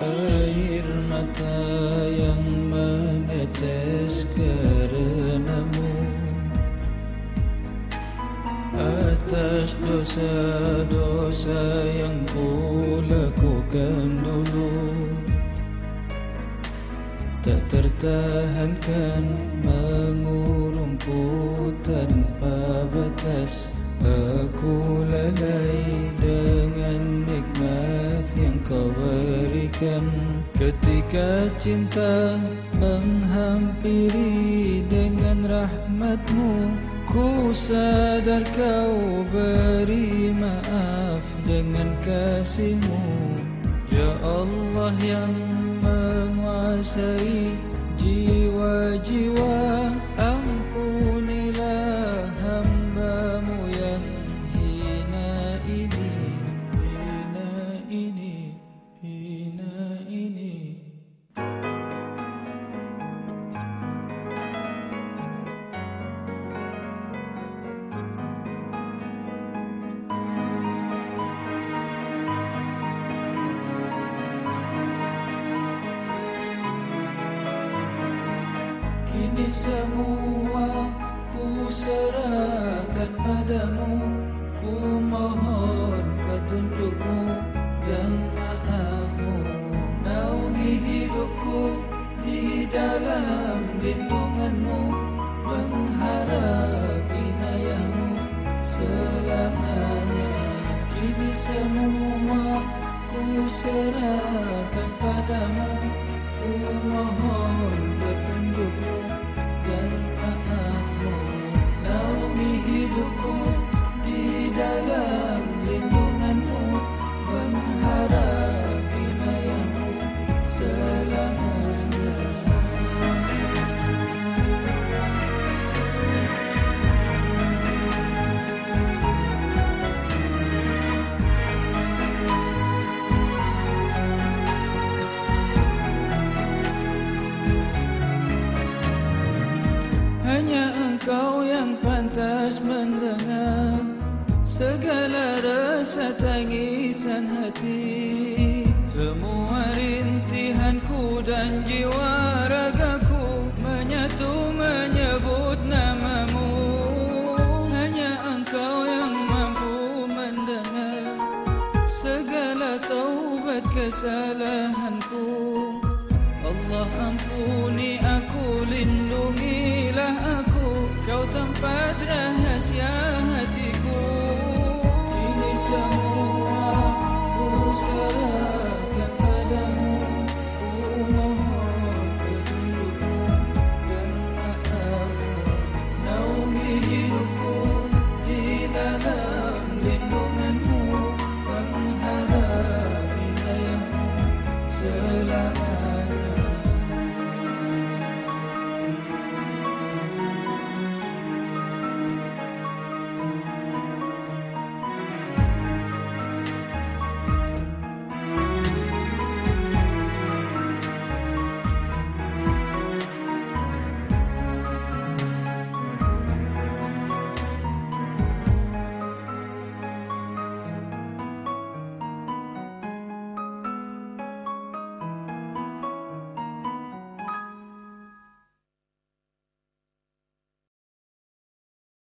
Air mata yang menetes karenamu Atas dosa-dosa yang ku lakukan dulu. Tak tertahankan mengurungku tanpa batas. Aku lalai yang kau berikan Ketika cinta menghampiri dengan rahmatmu. Ku sadar kau beri maaf dengan kasihmu. Ya Allah yang menguasai Kini semua ku serahkan padamu. Ku mohon petunjukmu dan maafmu. Naungi hidupku di dalam lindunganmu Mengharap inayahmu selamanya. Kini semua ku serahkan padamu. Ku mohon petunjukmu Segala rasa tangisan hati. Semua rintihanku dan jiwa ragaku Menyatu menyebut namamu. Hanya engkau yang mampu mendengar Segala taubat kesalahanku. Allah ampuni aku lindungilah aku. Kau tempat rahmat